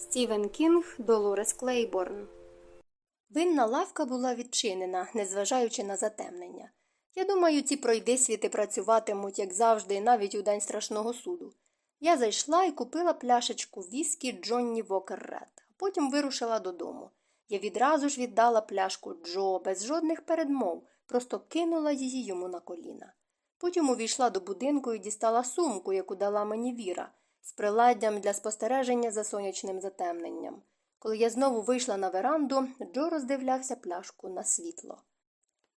Стівен Кінг Долорес Клейборн. Винна лавка була відчинена, незважаючи на затемнення. Я думаю, ці пройдисвіти працюватимуть, як завжди, навіть у день страшного суду. Я зайшла і купила пляшечку віскі Джонні Вокер Ред, а потім вирушила додому. Я відразу ж віддала пляшку Джо без жодних передмов, просто кинула її йому на коліна. Потім увійшла до будинку і дістала сумку, яку дала мені Віра, з приладдям для спостереження за сонячним затемненням. Коли я знову вийшла на веранду, Джо роздивлявся пляшку на світло.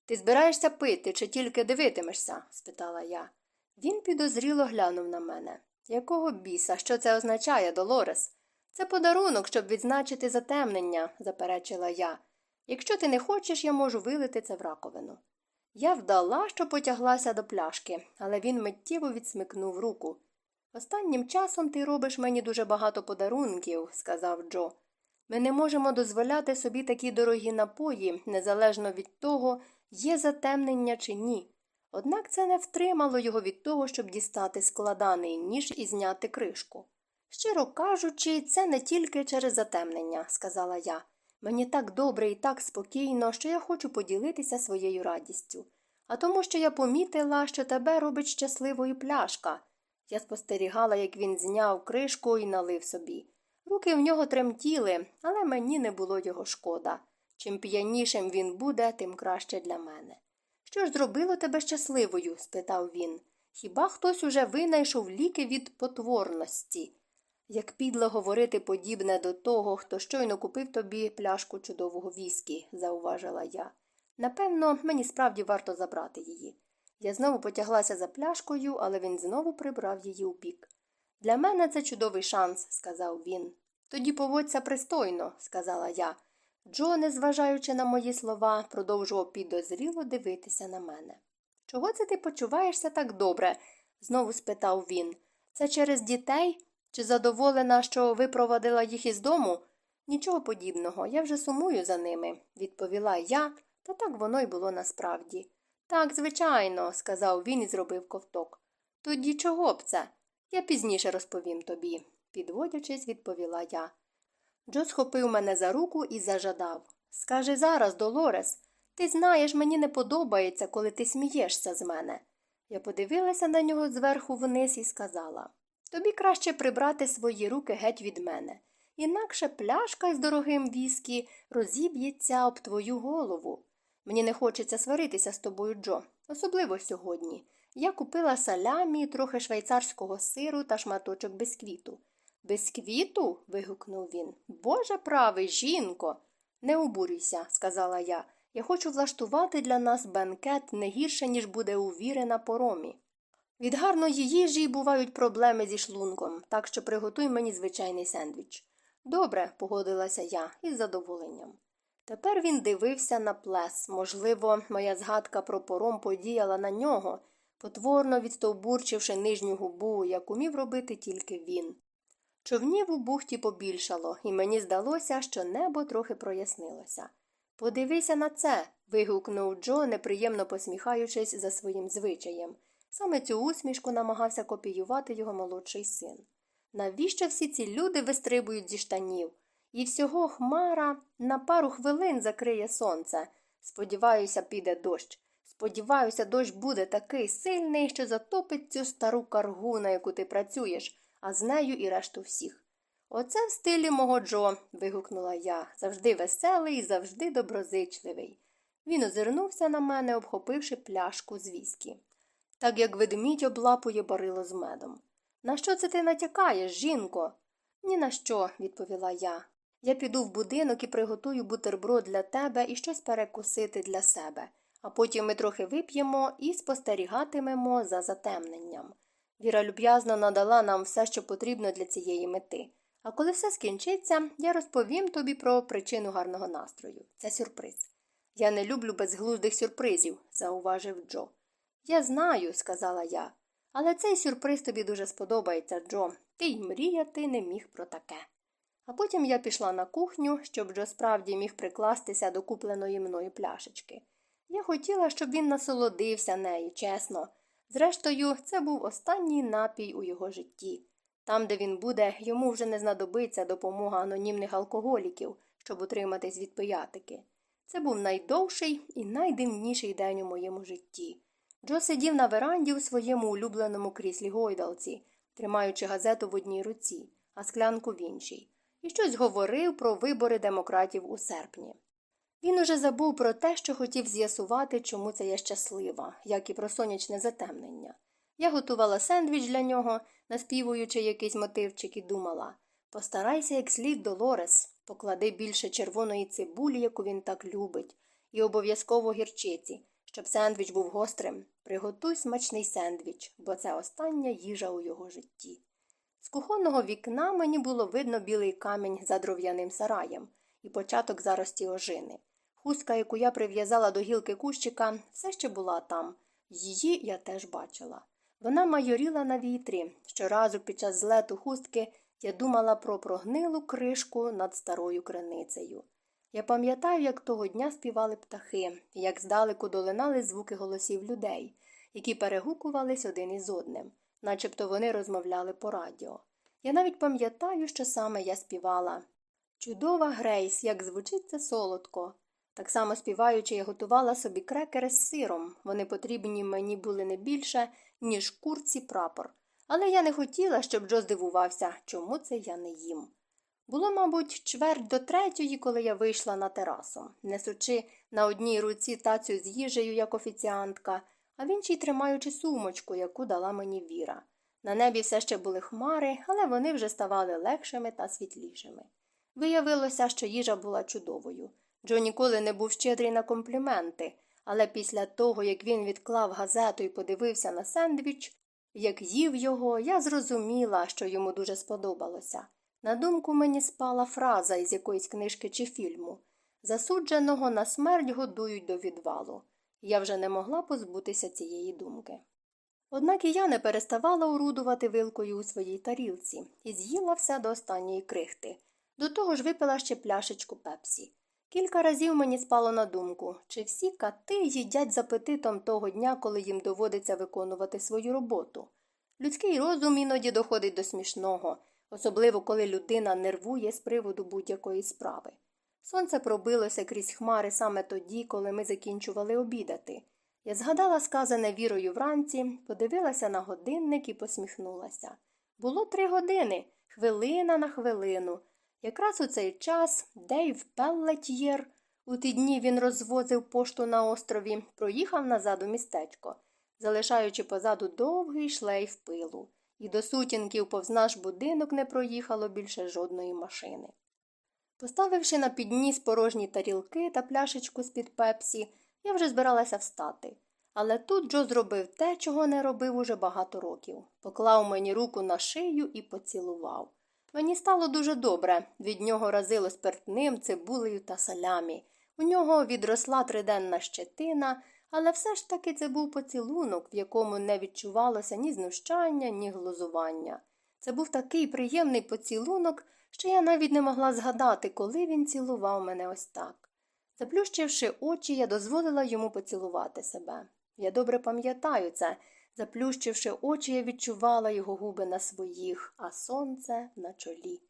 Ти збираєшся пити чи тільки дивитимешся? спитала я. Він підозріло глянув на мене. Якого біса, що це означає, Долорес? Це подарунок, щоб відзначити затемнення, заперечила я. Якщо ти не хочеш, я можу вилити це в раковину. Я вдала, що потяглася до пляшки, але він миттєво відсмикнув руку. Останнім часом ти робиш мені дуже багато подарунків, сказав Джо. Ми не можемо дозволяти собі такі дорогі напої, незалежно від того, є затемнення чи ні. Однак це не втримало його від того, щоб дістати складаний ніж і зняти кришку. Щиро кажучи, це не тільки через затемнення, сказала я. Мені так добре і так спокійно, що я хочу поділитися своєю радістю. А тому, що я помітила, що тебе робить щасливою пляшка. Я спостерігала, як він зняв кришку і налив собі. Руки в нього тремтіли, але мені не було його шкода. Чим п'янішим він буде, тим краще для мене. Що ж зробило тебе щасливою? спитав він. Хіба хтось уже винайшов ліки від потворності? Як підло говорити подібне до того, хто щойно купив тобі пляшку чудового віскі, зауважила я. Напевно, мені справді варто забрати її. Я знову потяглася за пляшкою, але він знову прибрав її у бік. Для мене це чудовий шанс, сказав він. Тоді поводься пристойно, сказала я. Джо, незважаючи на мої слова, продовжував підозріло дивитися на мене. Чого це ти почуваєшся так добре? знову спитав він. Це через дітей? Чи задоволена, що випровадила їх із дому? Нічого подібного, я вже сумую за ними, відповіла я, та так воно й було насправді. Так, звичайно, сказав він і зробив ковток. Тоді чого б це? Я пізніше розповім тобі, підводячись, відповіла я. Джо схопив мене за руку і зажадав. Скажи зараз, Долорес, ти знаєш, мені не подобається, коли ти смієшся з мене. Я подивилася на нього зверху вниз і сказала тобі краще прибрати свої руки геть від мене, інакше пляшка з дорогим віскі розіб'ється об твою голову. Мені не хочеться сваритися з тобою, Джо, особливо сьогодні. Я купила салямі, трохи швейцарського сиру та шматочок бисквіту. Бисквіту? вигукнув він. Боже правий, жінко. Не обурюйся, сказала я. Я хочу влаштувати для нас бенкет не гірше, ніж буде у Віри на поромі. Від гарної їжі бувають проблеми зі шлунком, так що приготуй мені звичайний сендвіч. Добре, погодилася я із задоволенням. Тепер він дивився на плес. Можливо, моя згадка про пором подіяла на нього, потворно відстовбурчивши нижню губу, як умів робити тільки він. Човнів у бухті побільшало, і мені здалося, що небо трохи прояснилося. Подивися на це. вигукнув Джо, неприємно посміхаючись за своїм звичаєм. Саме цю усмішку намагався копіювати його молодший син. Навіщо всі ці люди вистрибують зі штанів? І всього хмара на пару хвилин закриє сонце. Сподіваюся, піде дощ. Сподіваюся, дощ буде такий сильний, що затопить цю стару каргу, на яку ти працюєш, а з нею і решту всіх. Оце в стилі мого Джо. вигукнула я, завжди веселий завжди доброзичливий. Він озирнувся на мене, обхопивши пляшку з віскі. Так як ведмідь облапує барило з медом. На що це ти натякаєш, жінко? Ні на що, відповіла я. Я піду в будинок і приготую бутерброд для тебе і щось перекусити для себе, а потім ми трохи вип'ємо і спостерігатимемо за затемненням. Віра люб'язно надала нам все, що потрібно для цієї мети. А коли все скінчиться, я розповім тобі про причину гарного настрою. Це сюрприз. Я не люблю безглуздих сюрпризів, зауважив Джо. Я знаю, сказала я, але цей сюрприз тобі дуже сподобається, Джо. Ти й мріяти не міг про таке. А потім я пішла на кухню, щоб Джо справді міг прикластися до купленої мною пляшечки. Я хотіла, щоб він насолодився нею, чесно. Зрештою, це був останній напій у його житті. Там, де він буде, йому вже не знадобиться допомога анонімних алкоголіків, щоб утриматись від пиятики. Це був найдовший і найдивніший день у моєму житті. Джо сидів на веранді у своєму улюбленому кріслі гойдалці, тримаючи газету в одній руці, а склянку в іншій, і щось говорив про вибори демократів у серпні. Він уже забув про те, що хотів з'ясувати, чому це я щаслива, як і про сонячне затемнення. Я готувала сендвіч для нього, наспівуючи якийсь мотивчик, і думала постарайся як слід Долорес, поклади більше червоної цибулі, яку він так любить, і обов'язково гірчиці, щоб сендвіч був гострим. Приготуй смачний сендвіч, бо це остання їжа у його житті. Кухонного вікна мені було видно білий камінь за дров'яним сараєм і початок зарості ожини. Хустка, яку я прив'язала до гілки кущика, все ще була там. Її я теж бачила. Вона майоріла на вітрі. Щоразу під час злету хустки я думала про прогнилу кришку над старою криницею. Я пам'ятаю, як того дня співали птахи, як здалеку долинали звуки голосів людей, які перегукувались один із одним, начебто вони розмовляли по радіо. Я навіть пам'ятаю, що саме я співала. Чудова Грейс, як звучить це солодко. Так само співаючи, я готувала собі крекери з сиром. Вони потрібні мені були не більше, ніж курці прапор. Але я не хотіла, щоб Джо здивувався, чому це я не їм. Було, мабуть, чверть до третьої, коли я вийшла на терасу, несучи на одній руці тацю з їжею, як офіціантка, а в іншій тримаючи сумочку, яку дала мені Віра. На небі все ще були хмари, але вони вже ставали легшими та світлішими. Виявилося, що їжа була чудовою. Джо ніколи не був щедрий на компліменти, але після того, як він відклав газету і подивився на сендвіч, як їв його, я зрозуміла, що йому дуже сподобалося. На думку мені спала фраза із якоїсь книжки чи фільму засудженого на смерть годують до відвалу. Я вже не могла позбутися цієї думки. Однак і я не переставала орудувати вилкою у своїй тарілці і з'їла все до останньої крихти. До того ж випила ще пляшечку пепсі. Кілька разів мені спало на думку, чи всі кати їдять з апетитом того дня, коли їм доводиться виконувати свою роботу. Людський розум іноді доходить до смішного, особливо коли людина нервує з приводу будь-якої справи. Сонце пробилося крізь хмари саме тоді, коли ми закінчували обідати. Я згадала сказане вірою вранці, подивилася на годинник і посміхнулася. Було три години, хвилина на хвилину. Якраз у цей час Дейв Пеллетьєр, у ті дні він розвозив пошту на острові, проїхав назад у містечко, залишаючи позаду довгий шлейф пилу, і до сутінків повз наш будинок не проїхало більше жодної машини. Поставивши на підніс порожні тарілки та пляшечку з-під пепсі, я вже збиралася встати. Але тут Джо зробив те, чого не робив уже багато років поклав мені руку на шию і поцілував. Мені стало дуже добре, від нього разило спиртним, цибулею та салямі. У нього відросла триденна щетина, але все ж таки це був поцілунок, в якому не відчувалося ні знущання, ні глузування. Це був такий приємний поцілунок, що я навіть не могла згадати, коли він цілував мене ось так. Заплющивши очі, я дозволила йому поцілувати себе. Я добре пам'ятаю це. Заплющивши очі, я відчувала його губи на своїх, а сонце на чолі.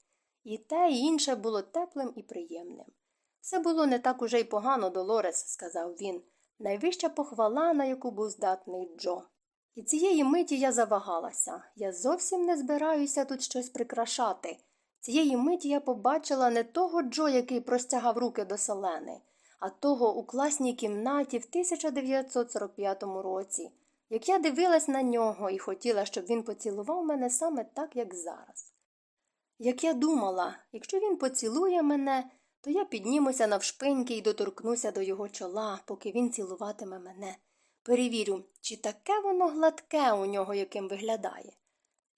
І те, і інше було теплим і приємним. Все було не так уже й погано, Долорес, сказав він, найвища похвала, на яку був здатний Джо. І цієї миті я завагалася. Я зовсім не збираюся тут щось прикрашати. Цієї миті я побачила не того Джо, який простягав руки до селени, а того у класній кімнаті в 1945 році як я дивилась на нього і хотіла, щоб він поцілував мене саме так, як зараз. Як я думала, якщо він поцілує мене, то я піднімуся навшпиньки і доторкнуся до його чола, поки він цілуватиме мене. Перевірю, чи таке воно гладке у нього, яким виглядає.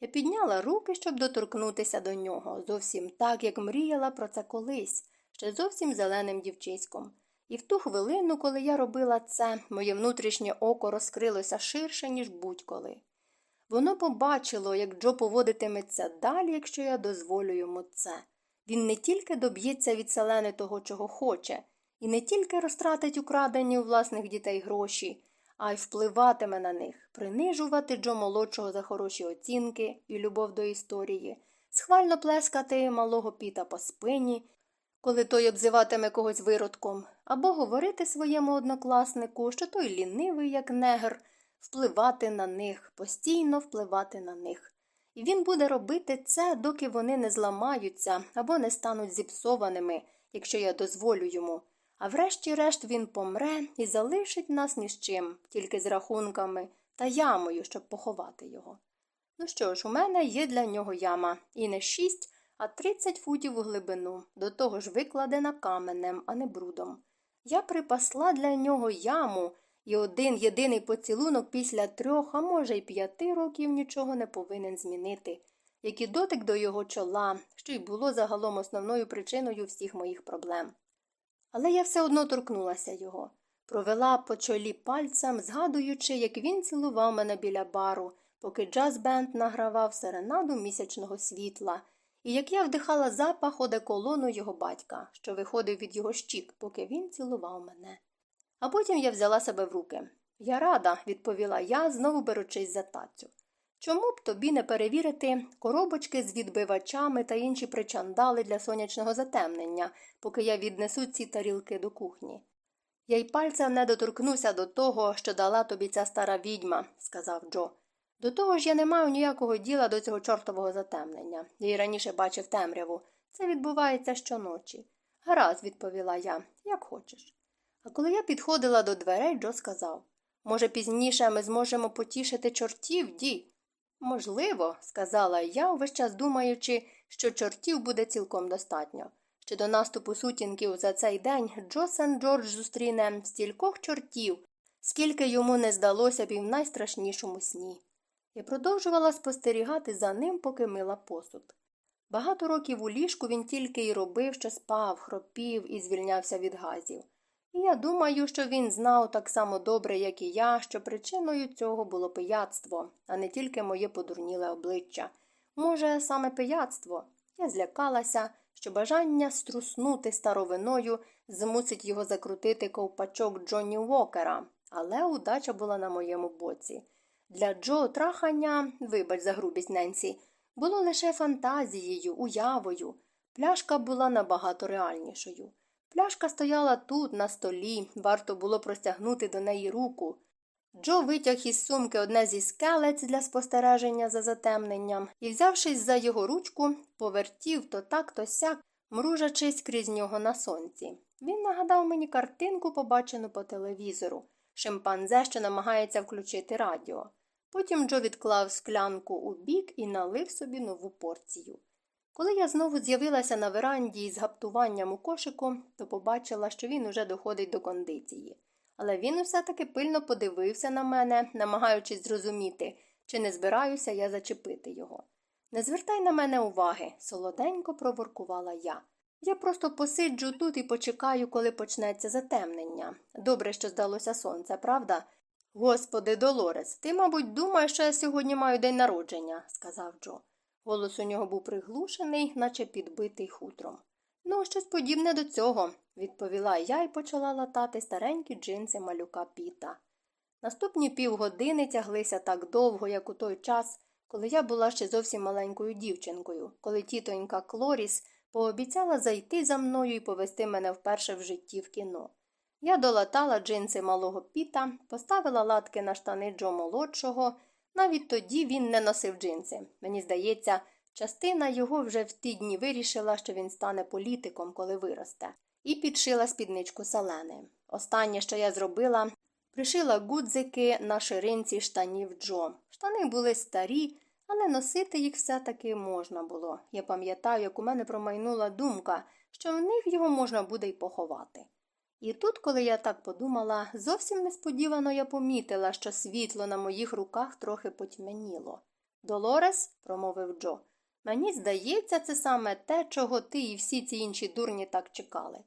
Я підняла руки, щоб доторкнутися до нього, зовсім так, як мріяла про це колись, ще зовсім зеленим дівчиськом. І в ту хвилину, коли я робила це, моє внутрішнє око розкрилося ширше, ніж будь-коли. Воно побачило, як Джо поводитиметься далі, якщо я дозволю йому це. Він не тільки доб'ється від селени того, чого хоче, і не тільки розтратить украдені у власних дітей гроші, а й впливатиме на них, принижувати Джо молодшого за хороші оцінки і любов до історії, схвально плескати малого піта по спині, коли той обзиватиме когось виродком, або говорити своєму однокласнику, що той лінивий, як негр, впливати на них, постійно впливати на них. І він буде робити це, доки вони не зламаються або не стануть зіпсованими, якщо я дозволю йому. А врешті-решт він помре і залишить нас ні з чим, тільки з рахунками та ямою, щоб поховати його. Ну що ж, у мене є для нього яма, і не шість, а тридцять футів у глибину, до того ж викладена каменем, а не брудом. Я припасла для нього яму, і один єдиний поцілунок після трьох, а може й п'яти років нічого не повинен змінити, як і дотик до його чола, що й було загалом основною причиною всіх моїх проблем. Але я все одно торкнулася його, провела по чолі пальцем, згадуючи, як він цілував мене біля бару, поки джаз-бенд награвав серенаду місячного світла, і як я вдихала запах одеколону його батька, що виходив від його щік, поки він цілував мене. А потім я взяла себе в руки. Я рада, відповіла я, знову беручись за тацю. Чому б тобі не перевірити коробочки з відбивачами та інші причандали для сонячного затемнення, поки я віднесу ці тарілки до кухні? Я й пальцем не доторкнуся до того, що дала тобі ця стара відьма, сказав Джо. До того ж я не маю ніякого діла до цього чортового затемнення. Я й раніше бачив темряву. Це відбувається щоночі. Гаразд, відповіла я, як хочеш. А коли я підходила до дверей, Джо сказав Може, пізніше ми зможемо потішити чортів, ді? Можливо, сказала я, увесь час думаючи, що чортів буде цілком достатньо. Ще до наступу сутінків за цей день Джо Сен Джордж зустріне стількох чортів, скільки йому не здалося б і в найстрашнішому сні. Я продовжувала спостерігати за ним, поки мила посуд. Багато років у ліжку він тільки й робив, що спав, хропів і звільнявся від газів. І я думаю, що він знав так само добре, як і я, що причиною цього було пияцтво, а не тільки моє подурніле обличчя. Може, саме пияцтво. Я злякалася, що бажання струснути старовиною змусить його закрутити ковпачок Джонні Уокера, але удача була на моєму боці. Для Джо трахання, вибач за грубість Ненсі, було лише фантазією, уявою. Пляшка була набагато реальнішою. Пляшка стояла тут, на столі, варто було простягнути до неї руку. Джо витяг із сумки одне зі скелець для спостереження за затемненням і, взявшись за його ручку, повертів то так, то сяк, мружачись крізь нього на сонці. Він нагадав мені картинку, побачену по телевізору шимпанзе, що намагається включити радіо. Потім Джо відклав склянку у бік і налив собі нову порцію. Коли я знову з'явилася на веранді із гаптуванням у кошику, то побачила, що він уже доходить до кондиції. Але він усе таки пильно подивився на мене, намагаючись зрозуміти, чи не збираюся я зачепити його. Не звертай на мене уваги, солоденько проворкувала я. Я просто посиджу тут і почекаю, коли почнеться затемнення. Добре, що здалося сонце, правда? Господи, Долорес, ти, мабуть, думаєш, що я сьогодні маю день народження, сказав Джо. Голос у нього був приглушений, наче підбитий хутром. Ну, щось подібне до цього, відповіла я і почала латати старенькі джинси малюка піта. Наступні півгодини тяглися так довго, як у той час, коли я була ще зовсім маленькою дівчинкою, коли тітонька Клоріс пообіцяла зайти за мною і повести мене вперше в житті в кіно. Я долатала джинси малого піта, поставила латки на штани Джо молодшого. Навіть тоді він не носив джинси. Мені здається, частина його вже в ті дні вирішила, що він стане політиком, коли виросте, і підшила спідничку салени. Останнє, що я зробила, пришила гудзики на ширинці штанів Джо. Штани були старі, але носити їх все таки можна було. Я пам'ятаю, як у мене промайнула думка, що в них його можна буде й поховати. І тут, коли я так подумала, зовсім несподівано я помітила, що світло на моїх руках трохи потьмяніло. Долорес, промовив Джо, мені здається, це саме те, чого ти і всі ці інші дурні так чекали.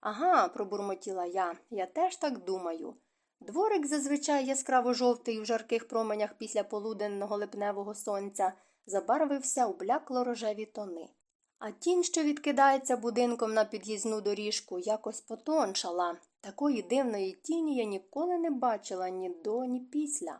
Ага, пробурмотіла я, я теж так думаю. Дворик зазвичай яскраво жовтий у жарких променях після полуденного липневого сонця забарвився у блякло рожеві тони. А тінь, що відкидається будинком на під'їзну доріжку, якось потоншала. Такої дивної тіні я ніколи не бачила ні до, ні після.